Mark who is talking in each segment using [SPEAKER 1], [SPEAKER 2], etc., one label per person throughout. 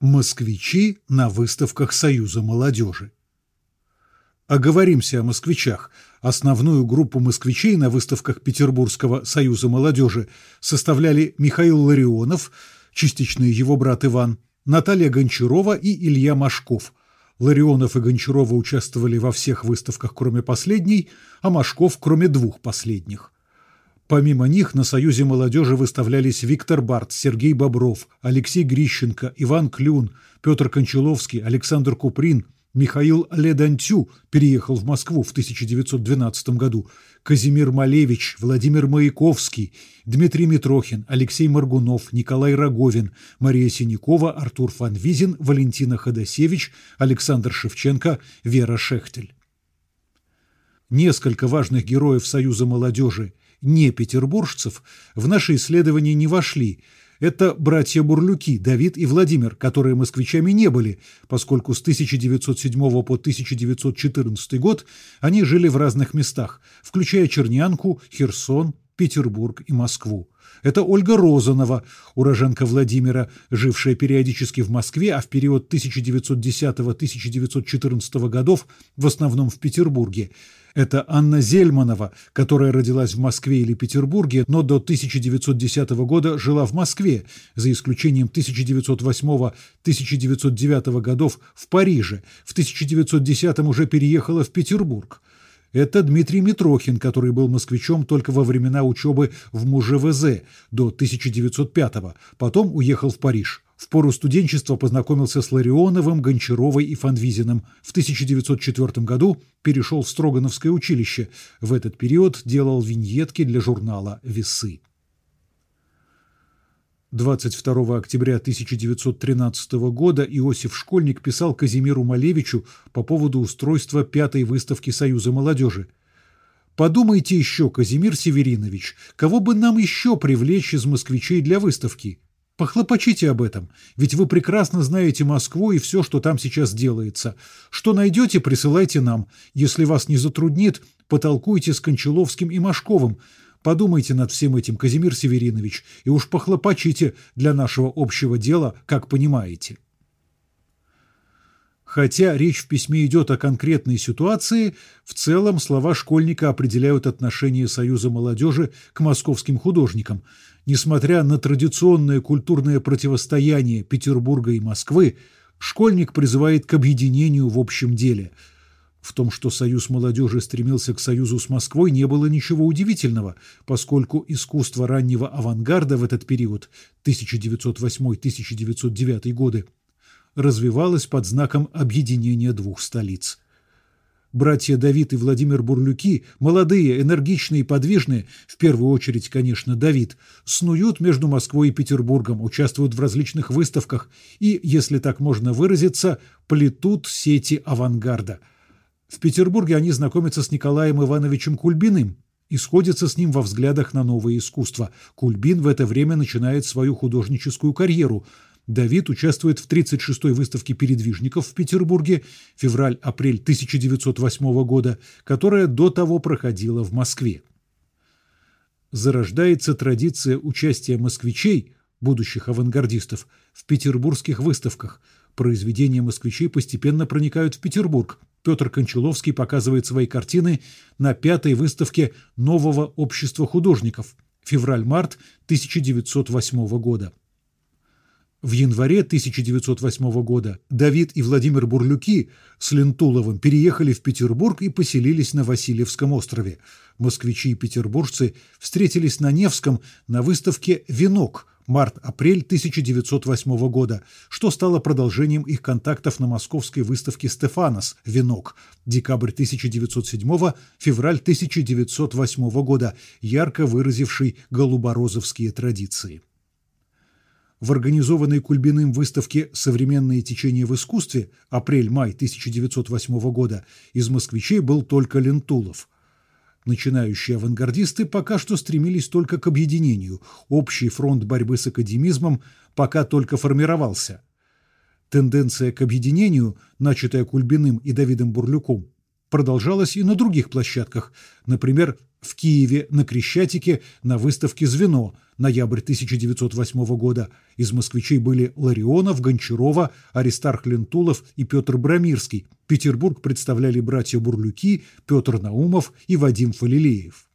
[SPEAKER 1] Москвичи на выставках Союза молодежи. Оговоримся о москвичах. Основную группу москвичей на выставках Петербургского Союза молодежи составляли Михаил Ларионов, частично его брат Иван, Наталья Гончарова и Илья Машков. Ларионов и Гончарова участвовали во всех выставках, кроме последней, а Машков – кроме двух последних. Помимо них на Союзе молодежи выставлялись Виктор Барт, Сергей Бобров, Алексей Грищенко, Иван Клюн, Петр Кончаловский, Александр Куприн, Михаил Ледантю переехал в Москву в 1912 году, Казимир Малевич, Владимир Маяковский, Дмитрий Митрохин, Алексей Маргунов, Николай Роговин, Мария Синякова, Артур Фанвизин, Валентина Ходосевич, Александр Шевченко, Вера Шехтель. Несколько важных героев Союза молодежи не петербуржцев в наше исследование не вошли. Это братья Бурлюки, Давид и Владимир, которые москвичами не были, поскольку с 1907 по 1914 год они жили в разных местах, включая Чернянку, Херсон, Петербург и Москву. Это Ольга Розанова, уроженка Владимира, жившая периодически в Москве, а в период 1910-1914 годов в основном в Петербурге. Это Анна Зельманова, которая родилась в Москве или Петербурге, но до 1910 года жила в Москве, за исключением 1908-1909 годов в Париже. В 1910 уже переехала в Петербург. Это Дмитрий Митрохин, который был москвичом только во времена учебы в МУЖВЗ до 1905 -го. Потом уехал в Париж. В пору студенчества познакомился с Ларионовым, Гончаровой и Фанвизиным. В 1904 году перешел в Строгановское училище. В этот период делал виньетки для журнала «Весы». 22 октября 1913 года Иосиф Школьник писал Казимиру Малевичу по поводу устройства пятой выставки Союза молодежи. «Подумайте еще, Казимир Северинович, кого бы нам еще привлечь из москвичей для выставки? Похлопочите об этом, ведь вы прекрасно знаете Москву и все, что там сейчас делается. Что найдете, присылайте нам. Если вас не затруднит, потолкуйте с Кончаловским и Машковым. Подумайте над всем этим, Казимир Северинович, и уж похлопочите для нашего общего дела, как понимаете. Хотя речь в письме идет о конкретной ситуации, в целом слова школьника определяют отношение Союза молодежи к московским художникам – Несмотря на традиционное культурное противостояние Петербурга и Москвы, школьник призывает к объединению в общем деле. В том, что Союз молодежи стремился к союзу с Москвой, не было ничего удивительного, поскольку искусство раннего авангарда в этот период 1908-1909 годы развивалось под знаком объединения двух столиц. Братья Давид и Владимир Бурлюки, молодые, энергичные, подвижные, в первую очередь, конечно, Давид, снуют между Москвой и Петербургом, участвуют в различных выставках и, если так можно выразиться, плетут сети авангарда. В Петербурге они знакомятся с Николаем Ивановичем Кульбиным и сходятся с ним во взглядах на новое искусство. Кульбин в это время начинает свою художническую карьеру – Давид участвует в 36-й выставке передвижников в Петербурге, февраль-апрель 1908 года, которая до того проходила в Москве. Зарождается традиция участия москвичей, будущих авангардистов, в петербургских выставках. Произведения москвичей постепенно проникают в Петербург. Петр Кончаловский показывает свои картины на пятой выставке нового общества художников февраль-март 1908 года. В январе 1908 года Давид и Владимир Бурлюки с Лентуловым переехали в Петербург и поселились на Васильевском острове. Москвичи и петербуржцы встретились на Невском на выставке «Венок» март-апрель 1908 года, что стало продолжением их контактов на московской выставке «Стефанос» «Венок» декабрь 1907 февраль 1908 года, ярко выразивший голуборозовские традиции. В организованной Кульбиным выставке «Современные течения в искусстве» апрель-май 1908 года из москвичей был только Лентулов. Начинающие авангардисты пока что стремились только к объединению, общий фронт борьбы с академизмом пока только формировался. Тенденция к объединению, начатая Кульбиным и Давидом Бурлюком, продолжалось и на других площадках, например, в Киеве на Крещатике на выставке «Звено» ноябрь 1908 года. Из москвичей были Ларионов, Гончарова, Аристарх Лентулов и Петр Брамирский. Петербург представляли братья Бурлюки, Петр Наумов и Вадим Фалилеев.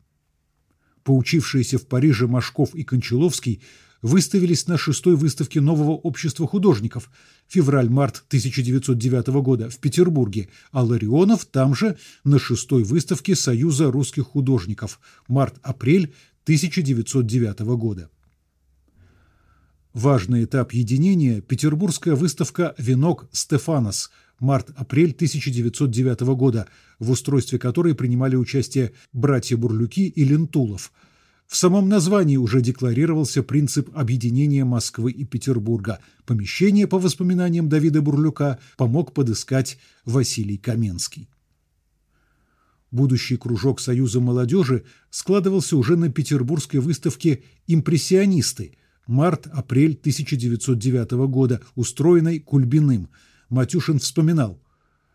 [SPEAKER 1] Поучившиеся в Париже Машков и Кончаловский выставились на шестой выставке нового общества художников. Февраль-март 1909 года в Петербурге, а Ларионов там же на шестой выставке Союза русских художников. Март-апрель 1909 года. Важный этап единения – петербургская выставка «Венок Стефанос» март-апрель 1909 года, в устройстве которой принимали участие братья Бурлюки и Лентулов – в самом названии уже декларировался принцип объединения Москвы и Петербурга. Помещение, по воспоминаниям Давида Бурлюка, помог подыскать Василий Каменский. Будущий кружок Союза молодежи складывался уже на петербургской выставке «Импрессионисты» март-апрель 1909 года, устроенной Кульбиным. Матюшин вспоминал.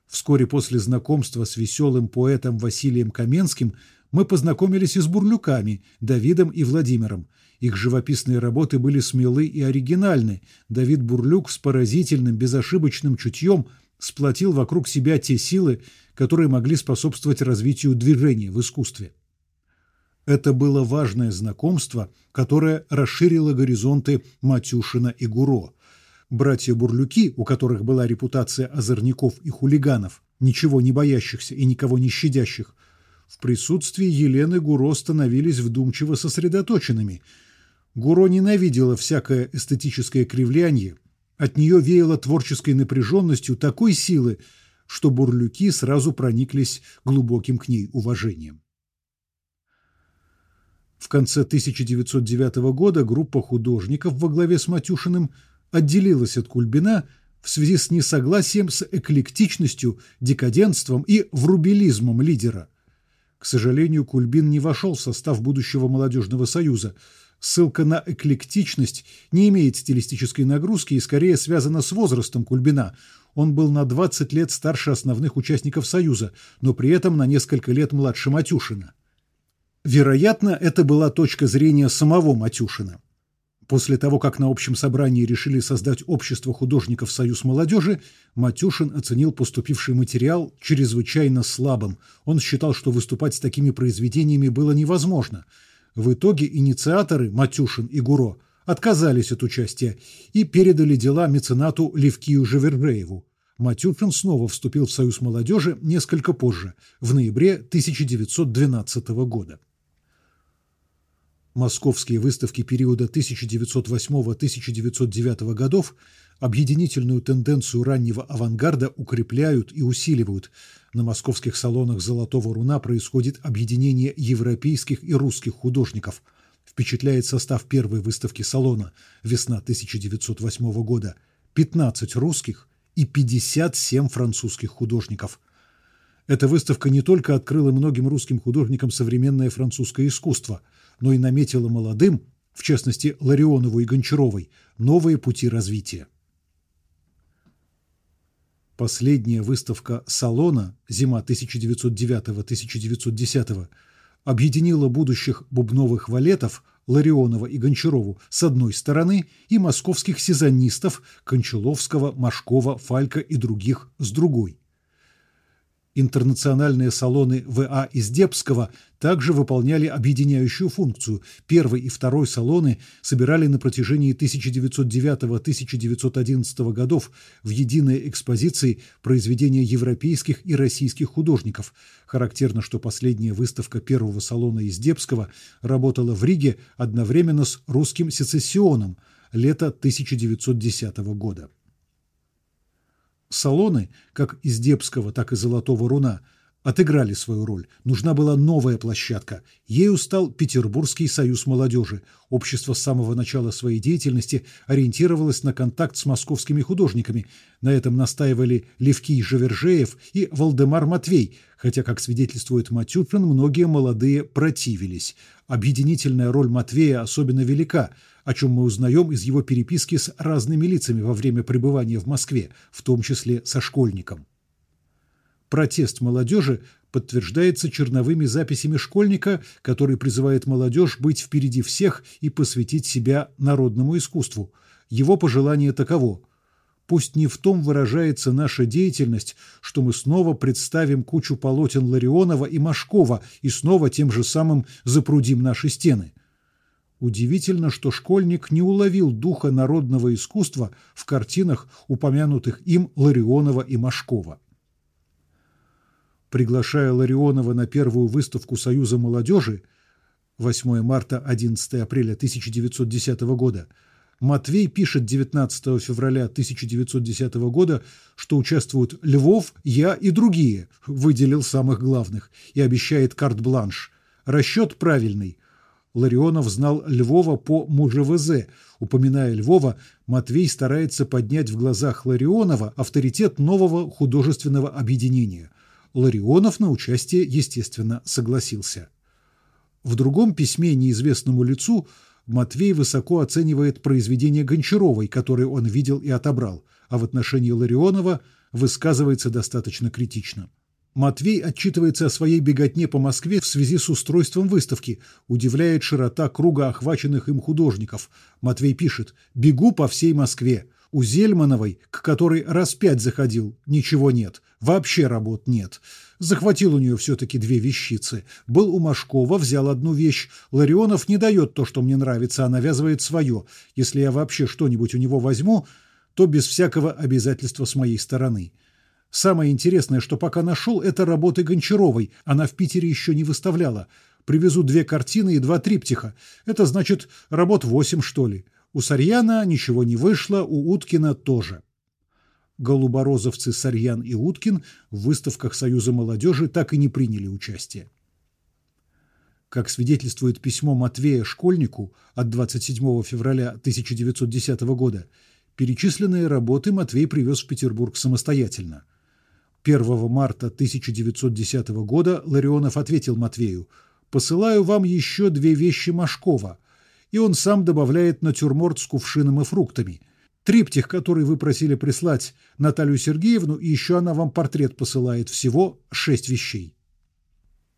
[SPEAKER 1] Вскоре после знакомства с веселым поэтом Василием Каменским – мы познакомились и с бурлюками, Давидом и Владимиром. Их живописные работы были смелы и оригинальны. Давид Бурлюк с поразительным, безошибочным чутьем сплотил вокруг себя те силы, которые могли способствовать развитию движения в искусстве. Это было важное знакомство, которое расширило горизонты Матюшина и Гуро. Братья Бурлюки, у которых была репутация озорников и хулиганов, ничего не боящихся и никого не щадящих, в присутствии Елены Гуро становились вдумчиво сосредоточенными. Гуро ненавидела всякое эстетическое кривляние, от нее веяло творческой напряженностью такой силы, что бурлюки сразу прониклись глубоким к ней уважением. В конце 1909 года группа художников во главе с Матюшиным отделилась от Кульбина в связи с несогласием с эклектичностью, декаденством и врубелизмом лидера – к сожалению, Кульбин не вошел в состав будущего молодежного союза. Ссылка на эклектичность не имеет стилистической нагрузки и скорее связана с возрастом Кульбина. Он был на 20 лет старше основных участников союза, но при этом на несколько лет младше Матюшина. Вероятно, это была точка зрения самого Матюшина. После того, как на общем собрании решили создать общество художников «Союз молодежи», Матюшин оценил поступивший материал чрезвычайно слабым. Он считал, что выступать с такими произведениями было невозможно. В итоге инициаторы Матюшин и Гуро отказались от участия и передали дела меценату Левкию Живергрееву. Матюшин снова вступил в Союз молодежи несколько позже, в ноябре 1912 года. Московские выставки периода 1908-1909 годов объединительную тенденцию раннего авангарда укрепляют и усиливают. На московских салонах «Золотого руна» происходит объединение европейских и русских художников. Впечатляет состав первой выставки салона «Весна 1908 года» – 15 русских и 57 французских художников. Эта выставка не только открыла многим русским художникам современное французское искусство – но и наметила молодым, в частности Ларионову и Гончаровой, новые пути развития. Последняя выставка салона «Зима 1909-1910» объединила будущих бубновых валетов Ларионова и Гончарову с одной стороны и московских сезонистов Кончаловского, Машкова, Фалька и других с другой. Интернациональные салоны ВА из Депского также выполняли объединяющую функцию. Первый и второй салоны собирали на протяжении 1909-1911 годов в единой экспозиции произведения европейских и российских художников. Характерно, что последняя выставка первого салона из Депского работала в Риге одновременно с русским сецессионом лета 1910 года. Салоны, как из Депского, так и Золотого Руна, отыграли свою роль. Нужна была новая площадка. Ею стал Петербургский союз молодежи. Общество с самого начала своей деятельности ориентировалось на контакт с московскими художниками. На этом настаивали Левкий Живержеев и Валдемар Матвей, хотя, как свидетельствует Матюшин, многие молодые противились. Объединительная роль Матвея особенно велика – о чем мы узнаем из его переписки с разными лицами во время пребывания в Москве, в том числе со школьником. Протест молодежи подтверждается черновыми записями школьника, который призывает молодежь быть впереди всех и посвятить себя народному искусству. Его пожелание таково. Пусть не в том выражается наша деятельность, что мы снова представим кучу полотен Ларионова и Машкова и снова тем же самым запрудим наши стены. Удивительно, что школьник не уловил духа народного искусства в картинах, упомянутых им Ларионова и Машкова. Приглашая Ларионова на первую выставку Союза молодежи 8 марта 11 апреля 1910 года, Матвей пишет 19 февраля 1910 года, что участвуют Львов, я и другие, выделил самых главных, и обещает карт-бланш. Расчет правильный – Ларионов знал Львова по МУЖВЗ. Упоминая Львова, Матвей старается поднять в глазах Ларионова авторитет нового художественного объединения. Ларионов на участие, естественно, согласился. В другом письме неизвестному лицу Матвей высоко оценивает произведение Гончаровой, которое он видел и отобрал, а в отношении Ларионова высказывается достаточно критично. Матвей отчитывается о своей беготне по Москве в связи с устройством выставки. Удивляет широта круга охваченных им художников. Матвей пишет «Бегу по всей Москве. У Зельмановой, к которой раз пять заходил, ничего нет. Вообще работ нет. Захватил у нее все-таки две вещицы. Был у Машкова, взял одну вещь. Ларионов не дает то, что мне нравится, а навязывает свое. Если я вообще что-нибудь у него возьму, то без всякого обязательства с моей стороны». Самое интересное, что пока нашел, это работы Гончаровой. Она в Питере еще не выставляла. Привезу две картины и два триптиха. Это значит, работ восемь, что ли. У Сарьяна ничего не вышло, у Уткина тоже. Голуборозовцы Сарьян и Уткин в выставках Союза молодежи так и не приняли участие. Как свидетельствует письмо Матвея школьнику от 27 февраля 1910 года, перечисленные работы Матвей привез в Петербург самостоятельно – 1 марта 1910 года Ларионов ответил Матвею «Посылаю вам еще две вещи Машкова». И он сам добавляет натюрморт с кувшином и фруктами. Триптих, который вы просили прислать Наталью Сергеевну, и еще она вам портрет посылает. Всего шесть вещей.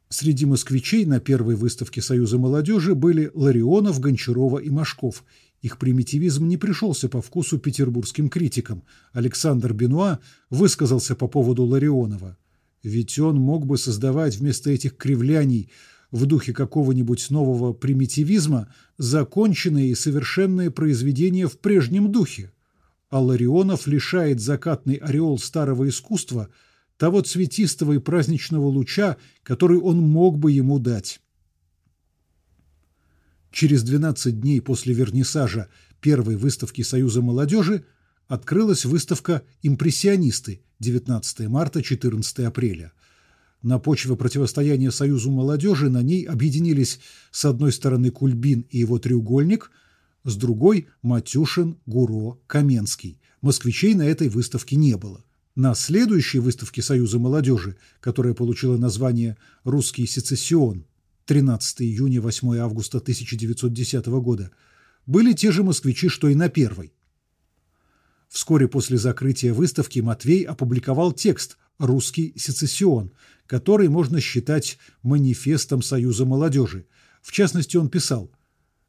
[SPEAKER 1] Среди москвичей на первой выставке Союза молодежи были Ларионов, Гончарова и Машков. Их примитивизм не пришелся по вкусу петербургским критикам. Александр Бенуа высказался по поводу Ларионова. Ведь он мог бы создавать вместо этих кривляний в духе какого-нибудь нового примитивизма законченные и совершенные произведения в прежнем духе. А Ларионов лишает закатный ореол старого искусства того цветистого и праздничного луча, который он мог бы ему дать. Через 12 дней после вернисажа первой выставки Союза молодежи открылась выставка «Импрессионисты» 19 марта 14 апреля. На почве противостояния Союзу молодежи на ней объединились с одной стороны Кульбин и его треугольник, с другой – Матюшин, Гуро, Каменский. Москвичей на этой выставке не было. На следующей выставке Союза молодежи, которая получила название «Русский сецессион», 13 июня 8 августа 1910 года, были те же москвичи, что и на первой. Вскоре после закрытия выставки Матвей опубликовал текст «Русский сецессион», который можно считать манифестом Союза молодежи. В частности, он писал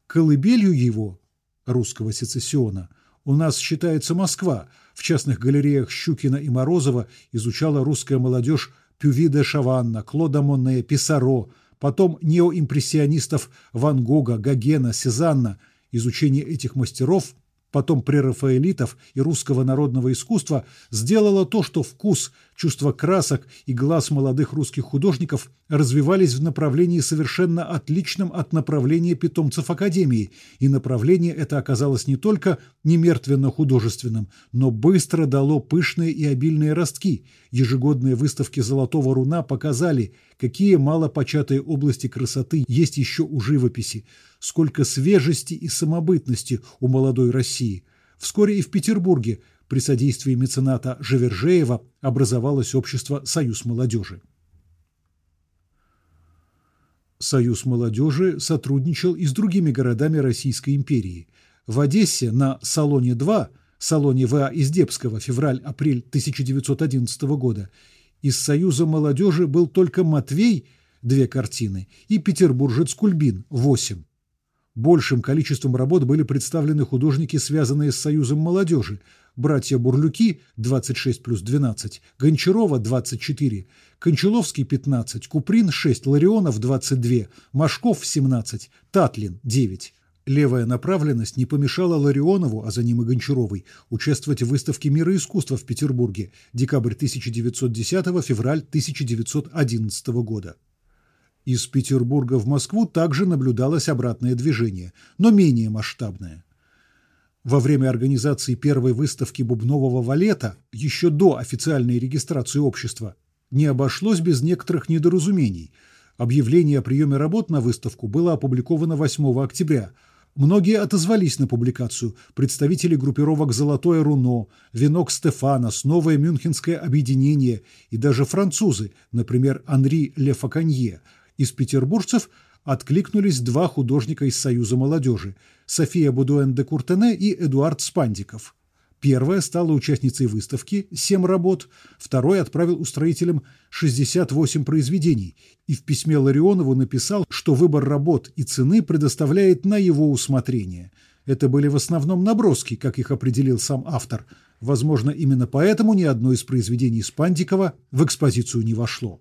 [SPEAKER 1] «Колыбелью его, русского сецессиона, у нас считается Москва. В частных галереях Щукина и Морозова изучала русская молодежь Пюви де Шаванна, Клода Монне, Писаро, потом неоимпрессионистов Ван Гога, Гогена, Сезанна. Изучение этих мастеров потом прерафаэлитов и русского народного искусства, сделало то, что вкус, чувство красок и глаз молодых русских художников развивались в направлении совершенно отличном от направления питомцев Академии, и направление это оказалось не только немертвенно-художественным, но быстро дало пышные и обильные ростки. Ежегодные выставки «Золотого руна» показали, какие малопочатые области красоты есть еще у живописи, сколько свежести и самобытности у молодой России. Вскоре и в Петербурге при содействии мецената Живержеева образовалось общество «Союз молодежи». Союз молодежи сотрудничал и с другими городами Российской империи. В Одессе на «Салоне-2», салоне В.А. Издебского, февраль-апрель 1911 года, Из Союза молодежи был только Матвей, две картины, и Петербуржец Кульбин, восемь. Большим количеством работ были представлены художники, связанные с Союзом молодежи. Братья Бурлюки – 26 плюс 12, Гончарова – 24, Кончаловский – 15, Куприн – 6, Ларионов – 22, Машков – 17, Татлин – 9. Левая направленность не помешала Ларионову, а за ним и Гончаровой, участвовать в выставке мира искусства в Петербурге декабрь 1910 февраль 1911 года. Из Петербурга в Москву также наблюдалось обратное движение, но менее масштабное. Во время организации первой выставки бубнового валета, еще до официальной регистрации общества, не обошлось без некоторых недоразумений. Объявление о приеме работ на выставку было опубликовано 8 октября. Многие отозвались на публикацию. Представители группировок «Золотое руно», «Венок Стефанос», «Новое Мюнхенское объединение» и даже французы, например, Анри Лефаканье – из петербуржцев откликнулись два художника из Союза молодежи – София Будуэн де Куртене и Эдуард Спандиков. Первая стала участницей выставки «Семь работ», второй отправил устроителям 68 произведений и в письме Ларионову написал, что выбор работ и цены предоставляет на его усмотрение. Это были в основном наброски, как их определил сам автор. Возможно, именно поэтому ни одно из произведений Спандикова в экспозицию не вошло.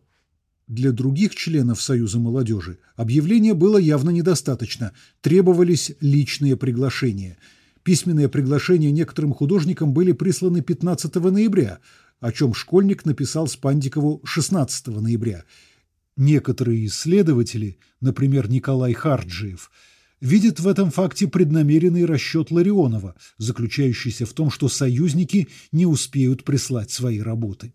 [SPEAKER 1] Для других членов Союза молодежи объявления было явно недостаточно, требовались личные приглашения. Письменные приглашения некоторым художникам были присланы 15 ноября, о чем школьник написал Спандикову 16 ноября. Некоторые исследователи, например, Николай Харджиев, видят в этом факте преднамеренный расчет Ларионова, заключающийся в том, что союзники не успеют прислать свои работы.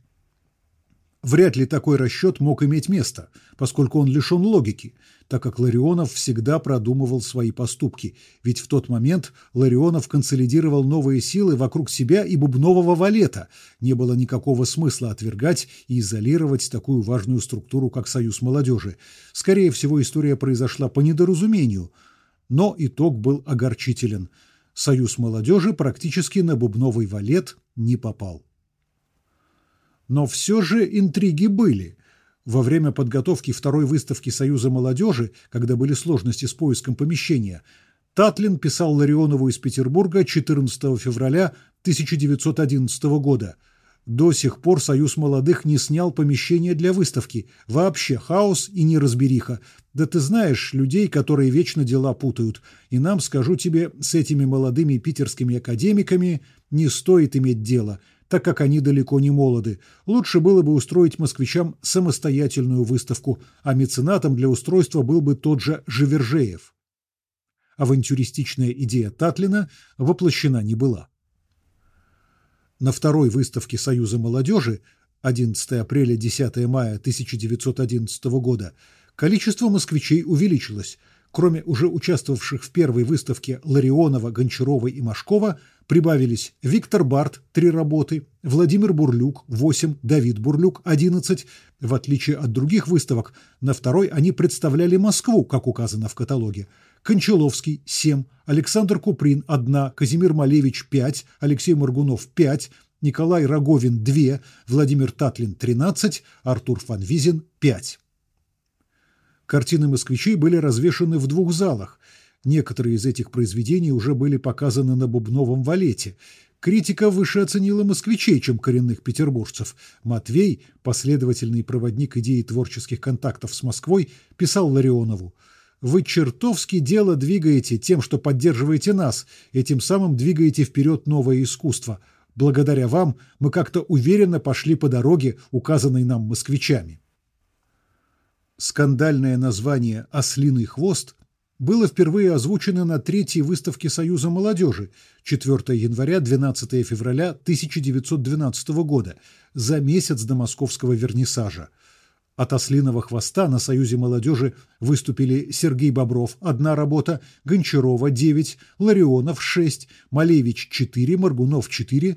[SPEAKER 1] Вряд ли такой расчет мог иметь место, поскольку он лишен логики, так как Ларионов всегда продумывал свои поступки, ведь в тот момент Ларионов консолидировал новые силы вокруг себя и бубнового валета. Не было никакого смысла отвергать и изолировать такую важную структуру, как Союз молодежи. Скорее всего, история произошла по недоразумению, но итог был огорчителен. Союз молодежи практически на бубновый валет не попал. Но все же интриги были. Во время подготовки второй выставки Союза молодежи, когда были сложности с поиском помещения, Татлин писал Ларионову из Петербурга 14 февраля 1911 года. До сих пор Союз молодых не снял помещение для выставки. Вообще хаос и неразбериха. Да ты знаешь людей, которые вечно дела путают. И нам, скажу тебе, с этими молодыми питерскими академиками не стоит иметь дело – так как они далеко не молоды. Лучше было бы устроить москвичам самостоятельную выставку, а меценатом для устройства был бы тот же Живержеев. Авантюристичная идея Татлина воплощена не была. На второй выставке Союза молодежи 11 апреля 10 мая 1911 года количество москвичей увеличилось – Кроме уже участвовавших в первой выставке Ларионова, Гончарова и Машкова, прибавились Виктор Барт – три работы, Владимир Бурлюк – 8, Давид Бурлюк – 11. В отличие от других выставок, на второй они представляли Москву, как указано в каталоге. Кончаловский – 7, Александр Куприн – 1, Казимир Малевич – 5, Алексей Маргунов – 5, Николай Роговин – 2, Владимир Татлин – 13, Артур Фанвизин – 5. Картины москвичей были развешаны в двух залах. Некоторые из этих произведений уже были показаны на Бубновом валете. Критика выше оценила москвичей, чем коренных петербуржцев. Матвей, последовательный проводник идеи творческих контактов с Москвой, писал Ларионову «Вы чертовски дело двигаете тем, что поддерживаете нас, и тем самым двигаете вперед новое искусство. Благодаря вам мы как-то уверенно пошли по дороге, указанной нам москвичами». Скандальное название «Ослиный хвост» было впервые озвучено на третьей выставке Союза молодежи 4 января-12 февраля 1912 года, за месяц до московского вернисажа. От «Ослиного хвоста» на Союзе молодежи выступили Сергей Бобров – одна работа, Гончарова – 9, Ларионов – 6, Малевич – 4, Маргунов – 4,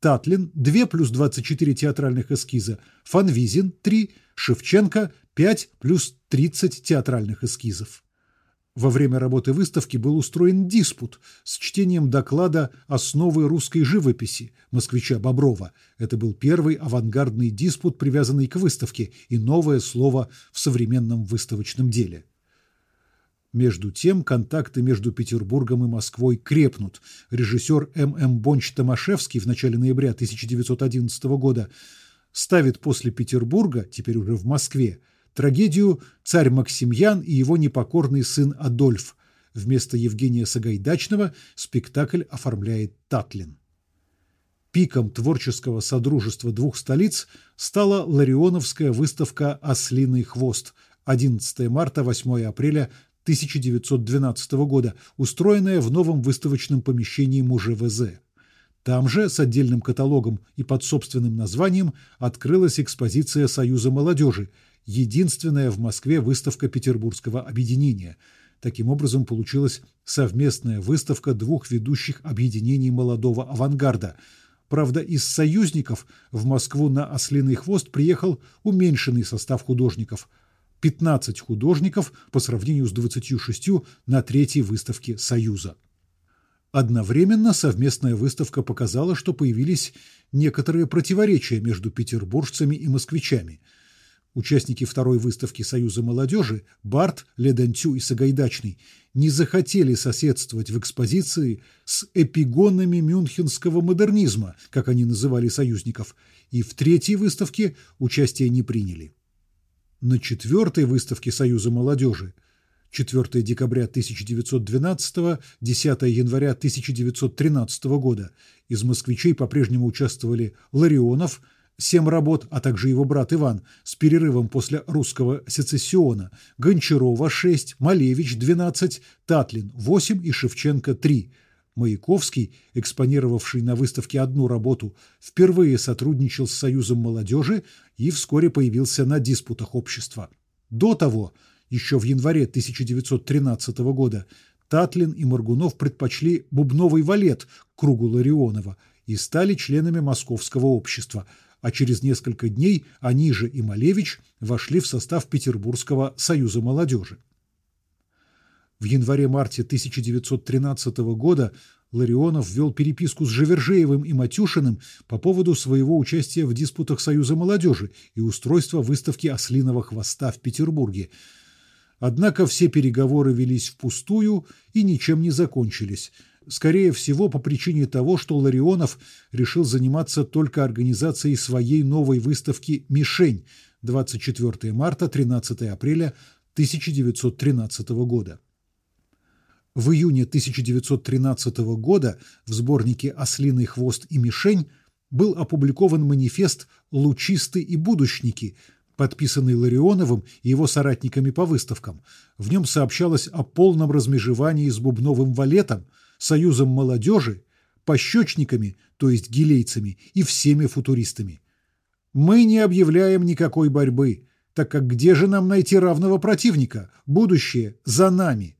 [SPEAKER 1] Татлин – 2 плюс 24 театральных эскиза, Фанвизин – 3, Шевченко 5 плюс 30 театральных эскизов. Во время работы выставки был устроен диспут с чтением доклада «Основы русской живописи» москвича Боброва. Это был первый авангардный диспут, привязанный к выставке, и новое слово в современном выставочном деле. Между тем, контакты между Петербургом и Москвой крепнут. Режиссер М.М. Бонч-Томашевский в начале ноября 1911 года ставит после Петербурга, теперь уже в Москве, трагедию «Царь Максимьян и его непокорный сын Адольф». Вместо Евгения Сагайдачного спектакль оформляет Татлин. Пиком творческого содружества двух столиц стала Ларионовская выставка «Ослиный хвост» 11 марта 8 апреля 1912 года, устроенная в новом выставочном помещении МУЖВЗ. Там же, с отдельным каталогом и под собственным названием, открылась экспозиция Союза молодежи, единственная в Москве выставка Петербургского объединения. Таким образом, получилась совместная выставка двух ведущих объединений молодого авангарда. Правда, из союзников в Москву на «Ослиный хвост» приехал уменьшенный состав художников – 15 художников по сравнению с 26 на третьей выставке Союза. Одновременно совместная выставка показала, что появились некоторые противоречия между петербуржцами и москвичами. Участники второй выставки Союза молодежи Барт, Ледантю и Сагайдачный не захотели соседствовать в экспозиции с эпигонами мюнхенского модернизма, как они называли союзников, и в третьей выставке участие не приняли. На четвертой выставке Союза молодежи. 4 декабря 1912 – 10 января 1913 года. Из москвичей по-прежнему участвовали Ларионов, семь работ, а также его брат Иван с перерывом после русского сецессиона, Гончарова – 6, Малевич – 12, Татлин – 8 и Шевченко – 3. Маяковский, экспонировавший на выставке одну работу, впервые сотрудничал с Союзом молодежи и вскоре появился на диспутах общества. До того, еще в январе 1913 года, Татлин и Моргунов предпочли бубновый валет кругу Ларионова и стали членами Московского общества, а через несколько дней они же и Малевич вошли в состав Петербургского союза молодежи. В январе-марте 1913 года Ларионов ввел переписку с Живержеевым и Матюшиным по поводу своего участия в диспутах Союза молодежи и устройства выставки «Ослиного хвоста» в Петербурге. Однако все переговоры велись впустую и ничем не закончились. Скорее всего, по причине того, что Ларионов решил заниматься только организацией своей новой выставки «Мишень» 24 марта 13 апреля 1913 года. В июне 1913 года в сборнике «Ослиный хвост и мишень» был опубликован манифест «Лучисты и будущники», подписанный Ларионовым и его соратниками по выставкам. В нем сообщалось о полном размежевании с бубновым валетом, союзом молодежи, пощечниками, то есть гилейцами, и всеми футуристами. «Мы не объявляем никакой борьбы, так как где же нам найти равного противника? Будущее за нами».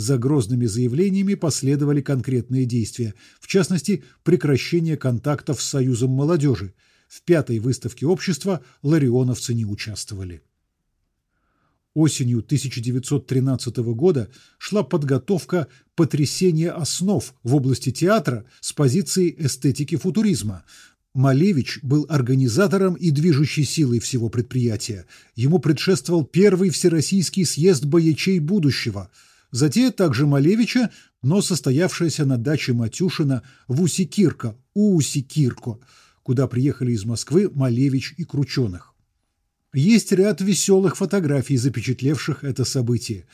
[SPEAKER 1] За грозными заявлениями последовали конкретные действия, в частности, прекращение контактов с Союзом молодежи. В пятой выставке общества ларионовцы не участвовали. Осенью 1913 года шла подготовка потрясения основ в области театра с позиции эстетики футуризма. Малевич был организатором и движущей силой всего предприятия. Ему предшествовал первый Всероссийский съезд боячей будущего – Затея также Малевича, но состоявшаяся на даче Матюшина в Усикирко, Усикирко, куда приехали из Москвы Малевич и Крученых. Есть ряд веселых фотографий, запечатлевших это событие.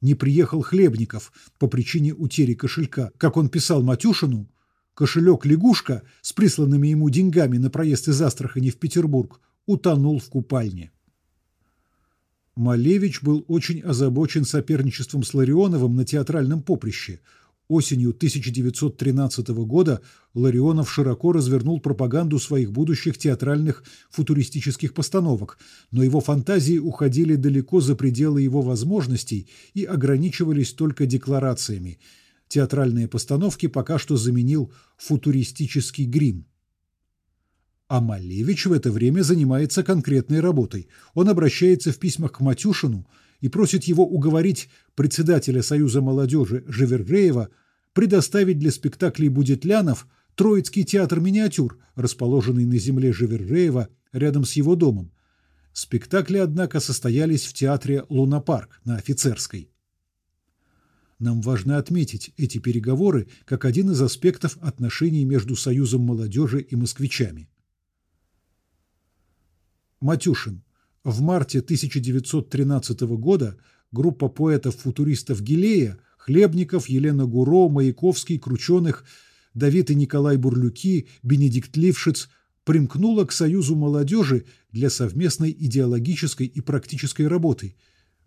[SPEAKER 1] Не приехал Хлебников по причине утери кошелька. Как он писал Матюшину, кошелек-лягушка с присланными ему деньгами на проезд из Астрахани в Петербург утонул в купальне. Малевич был очень озабочен соперничеством с Ларионовым на театральном поприще. Осенью 1913 года Ларионов широко развернул пропаганду своих будущих театральных футуристических постановок, но его фантазии уходили далеко за пределы его возможностей и ограничивались только декларациями. Театральные постановки пока что заменил футуристический грим. А Малевич в это время занимается конкретной работой. Он обращается в письмах к Матюшину и просит его уговорить председателя Союза молодежи Живергреева предоставить для спектаклей «Будетлянов» Троицкий театр миниатюр, расположенный на земле Живергреева рядом с его домом. Спектакли, однако, состоялись в театре «Лунапарк» на Офицерской. Нам важно отметить эти переговоры как один из аспектов отношений между Союзом молодежи и москвичами. Матюшин. В марте 1913 года группа поэтов-футуристов Гилея, Хлебников, Елена Гуро, Маяковский, Крученых, Давид и Николай Бурлюки, Бенедикт Лившиц примкнула к Союзу молодежи для совместной идеологической и практической работы –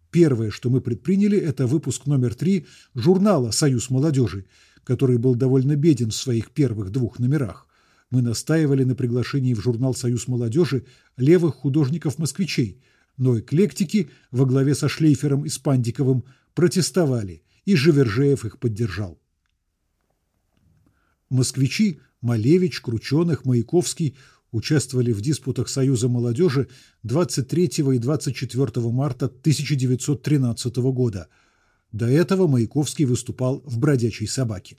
[SPEAKER 1] Первое, что мы предприняли, это выпуск номер три журнала «Союз молодежи», который был довольно беден в своих первых двух номерах. Мы настаивали на приглашении в журнал «Союз молодежи» левых художников-москвичей, но эклектики во главе со Шлейфером и Спандиковым протестовали, и Живержеев их поддержал. Москвичи Малевич, Крученых, Маяковский участвовали в диспутах Союза молодежи 23 и 24 марта 1913 года. До этого Маяковский выступал в «Бродячей собаке».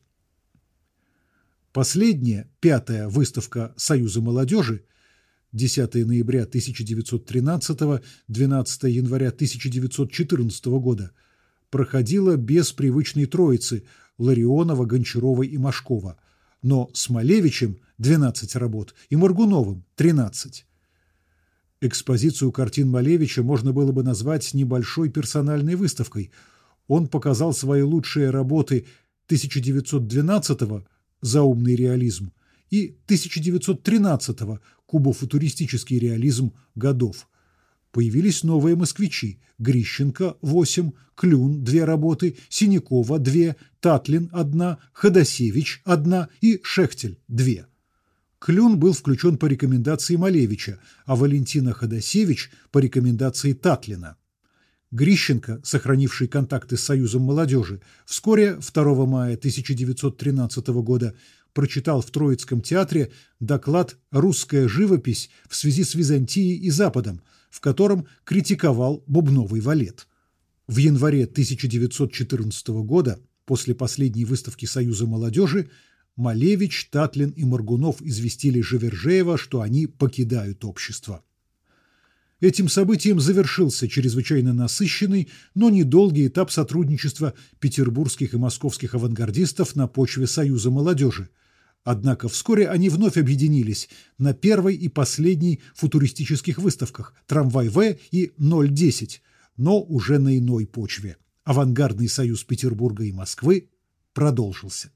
[SPEAKER 1] Последняя, пятая выставка Союза молодежи 10 ноября 1913 12 января 1914 года проходила без привычной троицы Ларионова, Гончарова и Машкова, но с Малевичем – 12 работ, и Моргуновым – 13. Экспозицию картин Малевича можно было бы назвать небольшой персональной выставкой. Он показал свои лучшие работы 1912-го «Заумный реализм» и 1913-го «Кубофутуристический реализм» годов – Появились новые москвичи – Грищенко – 8, Клюн – 2 работы, Синякова – 2, Татлин – 1, Ходосевич – 1 и Шехтель – 2. Клюн был включен по рекомендации Малевича, а Валентина Ходосевич – по рекомендации Татлина. Грищенко, сохранивший контакты с Союзом молодежи, вскоре, 2 мая 1913 года, прочитал в Троицком театре доклад «Русская живопись в связи с Византией и Западом», в котором критиковал бубновый валет. В январе 1914 года, после последней выставки Союза молодежи, Малевич, Татлин и Моргунов известили Живержеева, что они покидают общество. Этим событием завершился чрезвычайно насыщенный, но недолгий этап сотрудничества петербургских и московских авангардистов на почве Союза молодежи. Однако вскоре они вновь объединились на первой и последней футуристических выставках «Трамвай-В» и «010», но уже на иной почве. Авангардный союз Петербурга и Москвы продолжился.